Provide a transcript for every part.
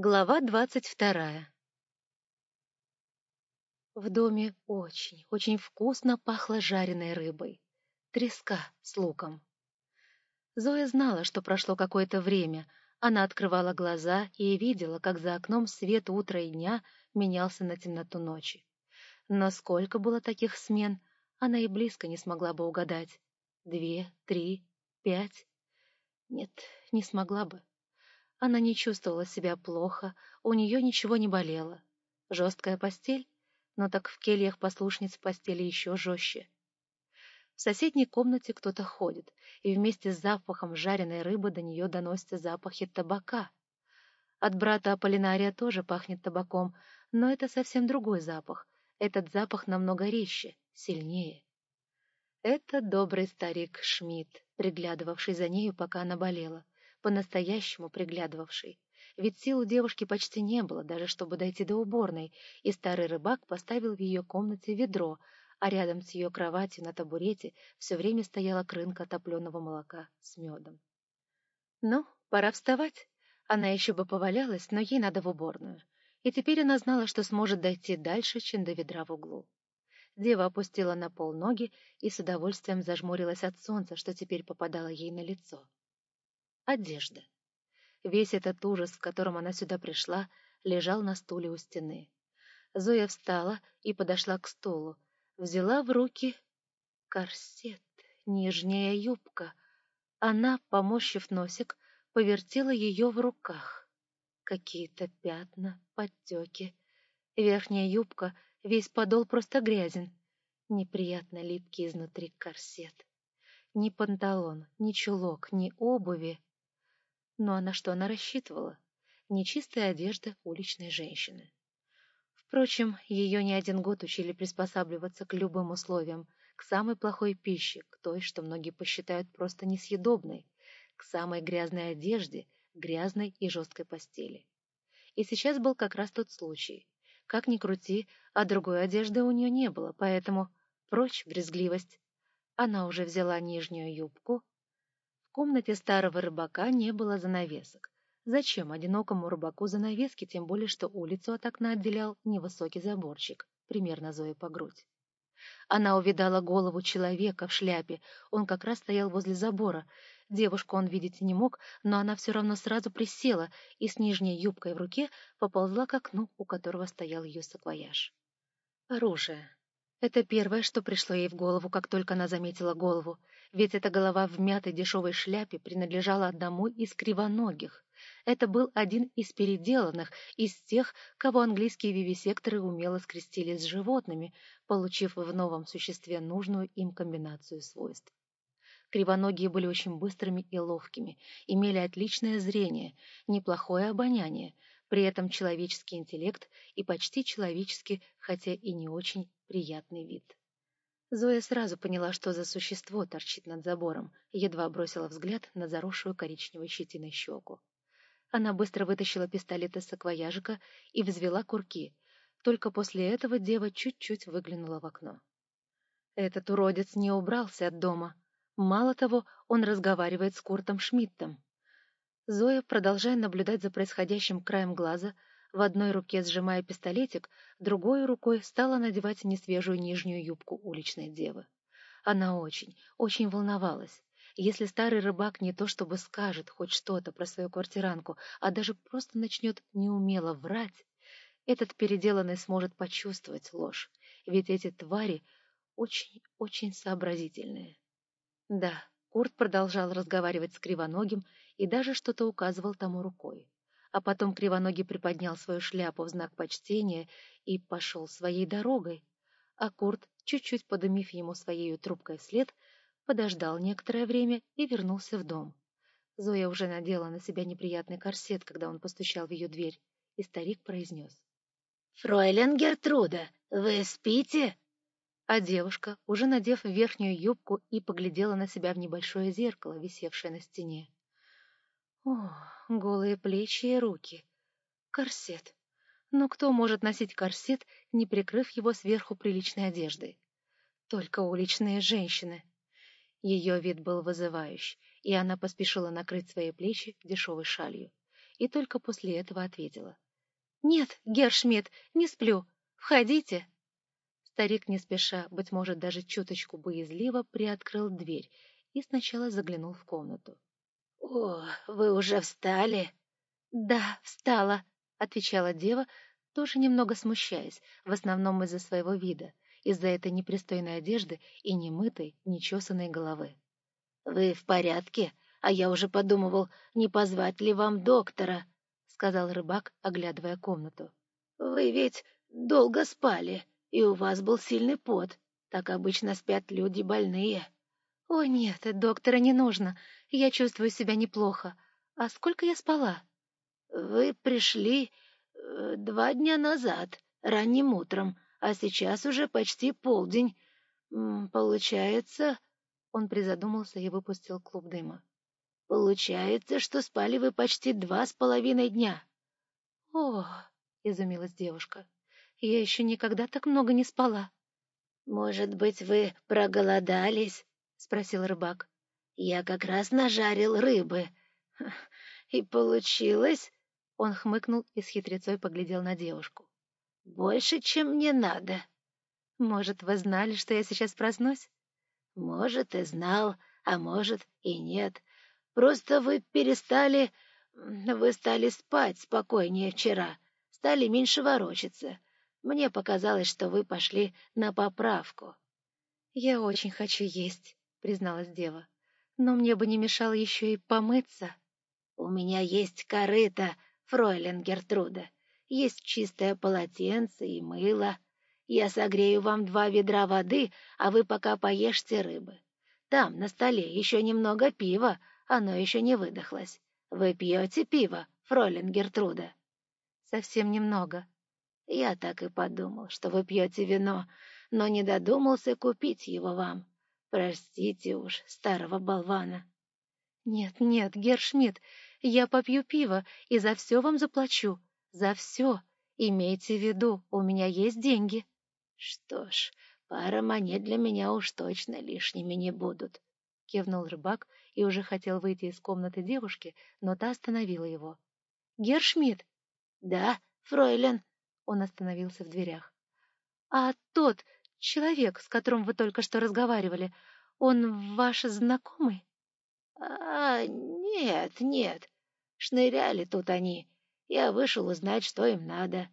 Глава двадцать вторая В доме очень, очень вкусно пахло жареной рыбой. Треска с луком. Зоя знала, что прошло какое-то время. Она открывала глаза и видела, как за окном свет утра и дня менялся на темноту ночи. Но сколько было таких смен, она и близко не смогла бы угадать. Две, три, пять? Нет, не смогла бы. Она не чувствовала себя плохо, у нее ничего не болело. Жесткая постель? Но так в кельях послушниц постели еще жестче. В соседней комнате кто-то ходит, и вместе с запахом жареной рыбы до нее доносятся запахи табака. От брата Аполлинария тоже пахнет табаком, но это совсем другой запах. Этот запах намного резче, сильнее. Это добрый старик Шмидт, приглядывавший за нею, пока она болела по-настоящему приглядывавший. Ведь сил у девушки почти не было, даже чтобы дойти до уборной, и старый рыбак поставил в ее комнате ведро, а рядом с ее кроватью на табурете все время стояла крынка топленого молока с медом. Ну, пора вставать. Она еще бы повалялась, но ей надо в уборную. И теперь она знала, что сможет дойти дальше, чем до ведра в углу. Дева опустила на пол ноги и с удовольствием зажмурилась от солнца, что теперь попадало ей на лицо одежда. Весь этот ужас, в котором она сюда пришла, лежал на стуле у стены. Зоя встала и подошла к столу, взяла в руки корсет, нижняя юбка. Она, помощив носик, повертела ее в руках. Какие-то пятна, подтеки. Верхняя юбка, весь подол просто грязен. Неприятно липкий изнутри корсет. Ни панталон, ни чулок, ни обуви. Ну а на что она рассчитывала? Нечистая одежда уличной женщины. Впрочем, ее не один год учили приспосабливаться к любым условиям, к самой плохой пище, к той, что многие посчитают просто несъедобной, к самой грязной одежде, грязной и жесткой постели. И сейчас был как раз тот случай. Как ни крути, а другой одежды у нее не было, поэтому прочь брезгливость. Она уже взяла нижнюю юбку, комнате старого рыбака не было занавесок. Зачем одинокому рыбаку занавески, тем более, что улицу от окна отделял невысокий заборчик, примерно Зои по грудь. Она увидала голову человека в шляпе, он как раз стоял возле забора. Девушку он видеть не мог, но она все равно сразу присела и с нижней юбкой в руке поползла к окну, у которого стоял ее саквояж. Оружие. Это первое, что пришло ей в голову, как только она заметила голову, ведь эта голова в мятой дешевой шляпе принадлежала одному из кривоногих. Это был один из переделанных, из тех, кого английские вивисекторы умело скрестили с животными, получив в новом существе нужную им комбинацию свойств. Кривоногие были очень быстрыми и ловкими, имели отличное зрение, неплохое обоняние, при этом человеческий интеллект и почти человеческий, хотя и не очень приятный вид. Зоя сразу поняла, что за существо торчит над забором, едва бросила взгляд на заросшую коричневой щетиной щеку. Она быстро вытащила пистолет из саквояжика и взвела курки. Только после этого дева чуть-чуть выглянула в окно. Этот уродец не убрался от дома. Мало того, он разговаривает с Куртом Шмидтом. Зоя, продолжая наблюдать за происходящим краем глаза, в одной руке сжимая пистолетик, другой рукой стала надевать несвежую нижнюю юбку уличной девы. Она очень, очень волновалась. Если старый рыбак не то чтобы скажет хоть что-то про свою квартиранку, а даже просто начнет неумело врать, этот переделанный сможет почувствовать ложь, ведь эти твари очень-очень сообразительные. Да, Курт продолжал разговаривать с Кривоногим и даже что-то указывал тому рукой а потом Кривоногий приподнял свою шляпу в знак почтения и пошел своей дорогой, а Курт, чуть-чуть подымив ему своей трубкой вслед, подождал некоторое время и вернулся в дом. Зоя уже надела на себя неприятный корсет, когда он постучал в ее дверь, и старик произнес. «Фройлен Гертруда, вы спите?» А девушка, уже надев верхнюю юбку, и поглядела на себя в небольшое зеркало, висевшее на стене. О, голые плечи и руки. Корсет. Но кто может носить корсет, не прикрыв его сверху приличной одеждой? Только уличные женщины. Ее вид был вызывающий, и она поспешила накрыть свои плечи дешевой шалью. и только после этого ответила. «Нет, Гершмидт, не сплю. Входите!» Старик не спеша, быть может, даже чуточку боязливо, приоткрыл дверь и сначала заглянул в комнату. «О, вы уже встали?» «Да, встала», — отвечала дева, тоже немного смущаясь, в основном из-за своего вида, из-за этой непристойной одежды и немытой, нечесанной головы. «Вы в порядке? А я уже подумывал, не позвать ли вам доктора», — сказал рыбак, оглядывая комнату. «Вы ведь долго спали, и у вас был сильный пот. Так обычно спят люди больные». «О, нет, доктора не нужно. Я чувствую себя неплохо. А сколько я спала?» «Вы пришли э, два дня назад, ранним утром, а сейчас уже почти полдень. Получается...» Он призадумался и выпустил клуб дыма. «Получается, что спали вы почти два с половиной дня». «О!» — изумилась девушка. «Я еще никогда так много не спала». «Может быть, вы проголодались?» — спросил рыбак. «Я как раз нажарил рыбы. И получилось...» Он хмыкнул и с хитрецой поглядел на девушку. «Больше, чем мне надо». «Может, вы знали, что я сейчас проснусь?» «Может, и знал, а может, и нет. Просто вы перестали... Вы стали спать спокойнее вчера, стали меньше ворочаться. Мне показалось, что вы пошли на поправку». «Я очень хочу есть», — призналась дева. «Но мне бы не мешало еще и помыться». «У меня есть корыто, фройлен Гертруда. Есть чистое полотенце и мыло. Я согрею вам два ведра воды, а вы пока поешьте рыбы. Там, на столе, еще немного пива, оно еще не выдохлось. Вы пьете пиво, фройлен Гертруда?» «Совсем немного». «Я так и подумал, что вы пьете вино, но не додумался купить его вам. Простите уж, старого болвана». «Нет, нет, Гершмидт, я попью пиво и за все вам заплачу. За все. Имейте в виду, у меня есть деньги». «Что ж, пара монет для меня уж точно лишними не будут», — кивнул рыбак и уже хотел выйти из комнаты девушки, но та остановила его. «Гершмидт?» «Да, фройлен». Он остановился в дверях. «А тот человек, с которым вы только что разговаривали, он ваш знакомый?» «А, нет, нет. Шныряли тут они. Я вышел узнать, что им надо.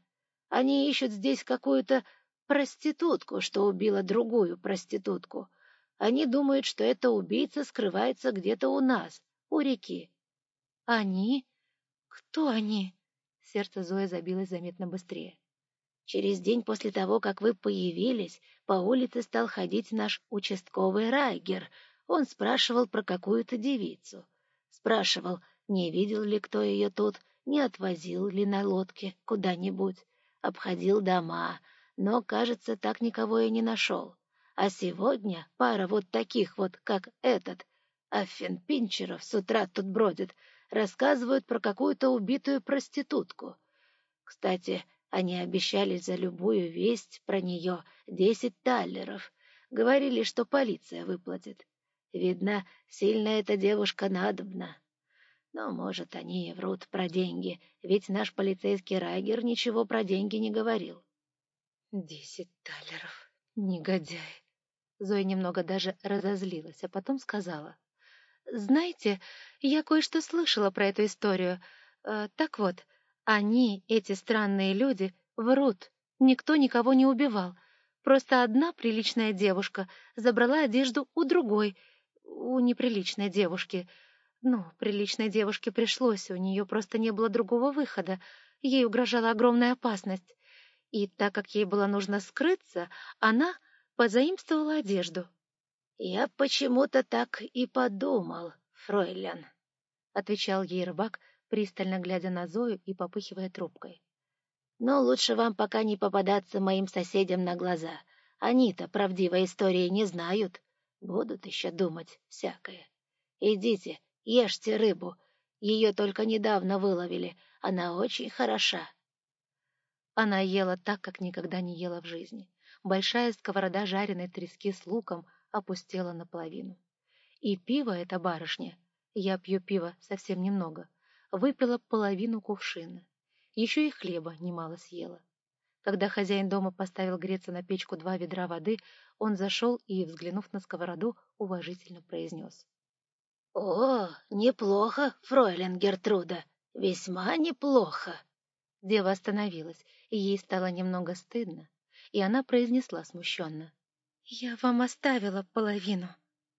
Они ищут здесь какую-то проститутку, что убила другую проститутку. Они думают, что эта убийца скрывается где-то у нас, у реки». «Они? Кто они?» Сердце Зои забилось заметно быстрее. Через день после того, как вы появились, по улице стал ходить наш участковый Райгер — он спрашивал про какую-то девицу. Спрашивал, не видел ли кто ее тут, не отвозил ли на лодке куда-нибудь. Обходил дома, но, кажется, так никого и не нашел. А сегодня пара вот таких вот, как этот, Аффин Пинчеров, с утра тут бродит, рассказывают про какую-то убитую проститутку. Кстати, они обещали за любую весть про нее десять таллеров. Говорили, что полиция выплатит. Видно, сильно эта девушка надобна. Но, может, они и врут про деньги, ведь наш полицейский Райгер ничего про деньги не говорил. Десять талеров. Негодяй. Зоя немного даже разозлилась, а потом сказала. «Знаете, я кое-что слышала про эту историю. Э, так вот, они, эти странные люди, врут. Никто никого не убивал. Просто одна приличная девушка забрала одежду у другой — у неприличной девушки. Ну, приличной девушке пришлось, у нее просто не было другого выхода. Ей угрожала огромная опасность. И так как ей было нужно скрыться, она позаимствовала одежду. — Я почему-то так и подумал, фройлен, — отвечал ей рыбак, пристально глядя на Зою и попыхивая трубкой. — Но лучше вам пока не попадаться моим соседям на глаза. Они-то правдивой истории не знают. Будут еще думать всякое. Идите, ешьте рыбу. Ее только недавно выловили. Она очень хороша. Она ела так, как никогда не ела в жизни. Большая сковорода жареной трески с луком опустела наполовину. И пиво эта барышня, я пью пиво совсем немного, выпила половину кувшина. Еще и хлеба немало съела. Когда хозяин дома поставил греться на печку два ведра воды, он зашел и, взглянув на сковороду, уважительно произнес. — О, неплохо, фройлен Гертруда, весьма неплохо. Дева остановилась, и ей стало немного стыдно, и она произнесла смущенно. — Я вам оставила половину.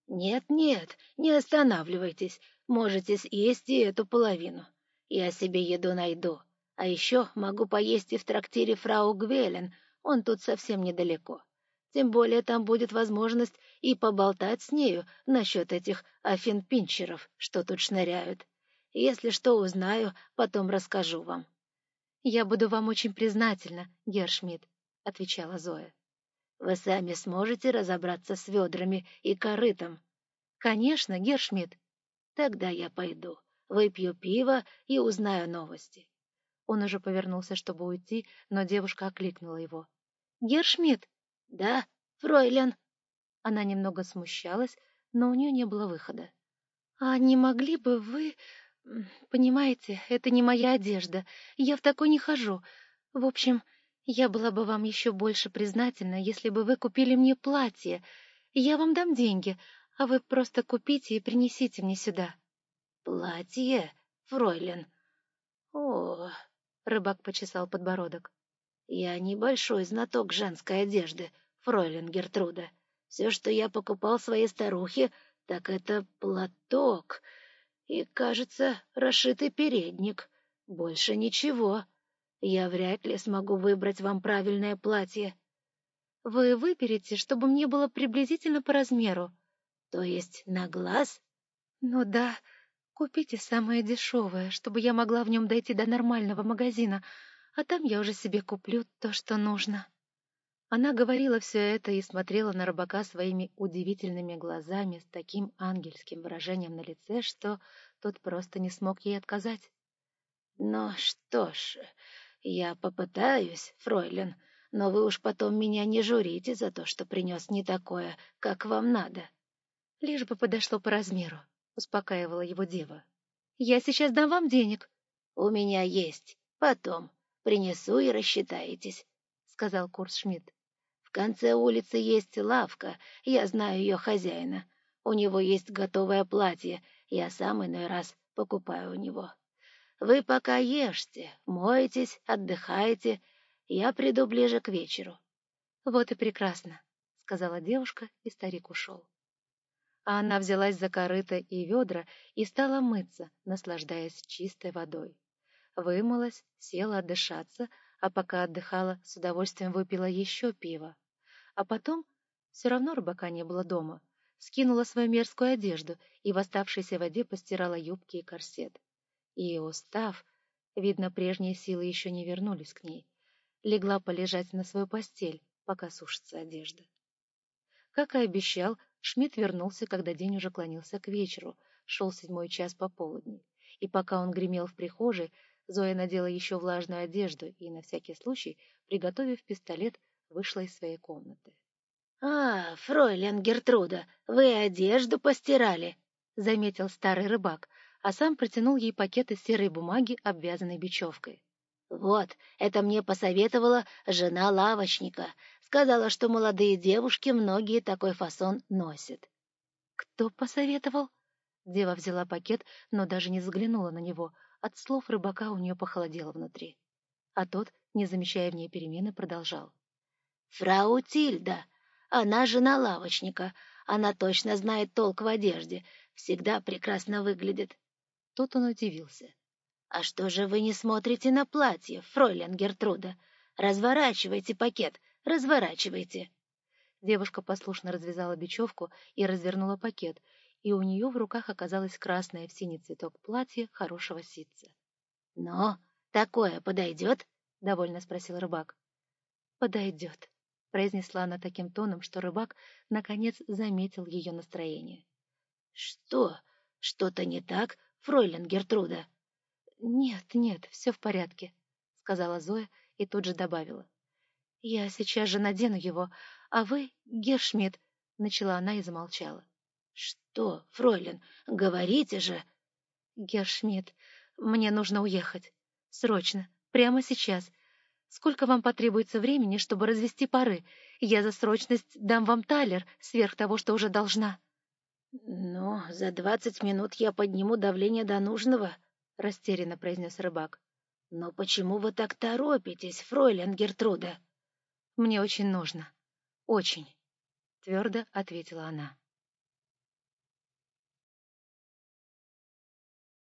«Нет-нет, не останавливайтесь, можете съесть и эту половину. Я себе еду найду. А еще могу поесть и в трактире фрау Гвелен, он тут совсем недалеко. Тем более там будет возможность и поболтать с нею насчет этих афинпинчеров, что тут шныряют. Если что узнаю, потом расскажу вам». «Я буду вам очень признательна, Гершмидт», — отвечала Зоя. Вы сами сможете разобраться с ведрами и корытом? — Конечно, Гершмидт. — Тогда я пойду, выпью пиво и узнаю новости. Он уже повернулся, чтобы уйти, но девушка окликнула его. — Гершмидт! — Да, фройлен. Она немного смущалась, но у нее не было выхода. — А не могли бы вы... Понимаете, это не моя одежда. Я в такой не хожу. В общем, я была бы вам еще больше признательна, если бы вы купили мне платье. Я вам дам деньги, а вы просто купите и принесите мне сюда. — Платье, фройлен? О, — рыбак почесал подбородок. — Я небольшой знаток женской одежды, фройлен Гертруда. Все, что я покупал своей старухе, так это платок и, кажется, расшитый передник. Больше ничего. — я вряд ли смогу выбрать вам правильное платье. Вы выберете, чтобы мне было приблизительно по размеру. То есть на глаз? Ну да. Купите самое дешевое, чтобы я могла в нем дойти до нормального магазина, а там я уже себе куплю то, что нужно. Она говорила все это и смотрела на рыбака своими удивительными глазами с таким ангельским выражением на лице, что тот просто не смог ей отказать. — Ну что ж, «Я попытаюсь, фройлен, но вы уж потом меня не журите за то, что принес не такое, как вам надо». «Лишь бы подошло по размеру», — успокаивала его дева. «Я сейчас дам вам денег». «У меня есть. Потом. Принесу и рассчитаетесь», — сказал Курсшмидт. «В конце улицы есть лавка, я знаю ее хозяина. У него есть готовое платье, я сам иной раз покупаю у него». Вы пока ешьте, моетесь, отдыхайте. Я приду ближе к вечеру. — Вот и прекрасно, — сказала девушка, и старик ушел. А она взялась за корыто и ведра и стала мыться, наслаждаясь чистой водой. Вымылась, села отдышаться, а пока отдыхала, с удовольствием выпила еще пиво. А потом, все равно рыбака не было дома, скинула свою мерзкую одежду и в оставшейся воде постирала юбки и корсет и, устав, видно, прежние силы еще не вернулись к ней, легла полежать на свою постель, пока сушится одежда. Как и обещал, Шмидт вернулся, когда день уже клонился к вечеру, шел седьмой час пополудни, и пока он гремел в прихожей, Зоя надела еще влажную одежду и, на всякий случай, приготовив пистолет, вышла из своей комнаты. — А, фройлен Гертруда, вы одежду постирали, — заметил старый рыбак, а сам протянул ей пакет из серой бумаги, обвязанной бечевкой. «Вот, это мне посоветовала жена лавочника. Сказала, что молодые девушки многие такой фасон носят». «Кто посоветовал?» Дева взяла пакет, но даже не взглянула на него. От слов рыбака у нее похолодело внутри. А тот, не замечая в ней перемены, продолжал. «Фрау Тильда. Она жена лавочника. Она точно знает толк в одежде. Всегда прекрасно выглядит. Тут он удивился. — А что же вы не смотрите на платье, фройлен Гертруда? Разворачивайте пакет, разворачивайте. Девушка послушно развязала бечевку и развернула пакет, и у нее в руках оказалось красное в синий цветок платье хорошего ситца. — Но такое подойдет? — довольно спросил рыбак. — Подойдет, — произнесла она таким тоном, что рыбак, наконец, заметил ее настроение. — Что? Что-то не так? фройлен Гертруда? — Нет, нет, все в порядке, — сказала Зоя и тут же добавила. — Я сейчас же надену его, а вы, Гершмидт, — начала она и замолчала. — Что, фройлен, говорите же. — Гершмидт, Мне нужно уехать. Срочно. Прямо сейчас. Сколько вам потребуется времени, чтобы развести пары? Я за срочность дам вам талер сверх того, что уже должна». «Ну, за двадцать минут я подниму давление до нужного», — растерянно произнес рыбак. «Но почему вы так торопитесь, фройлен Гертруда?» «Мне очень нужно. Очень», — твердо ответила она.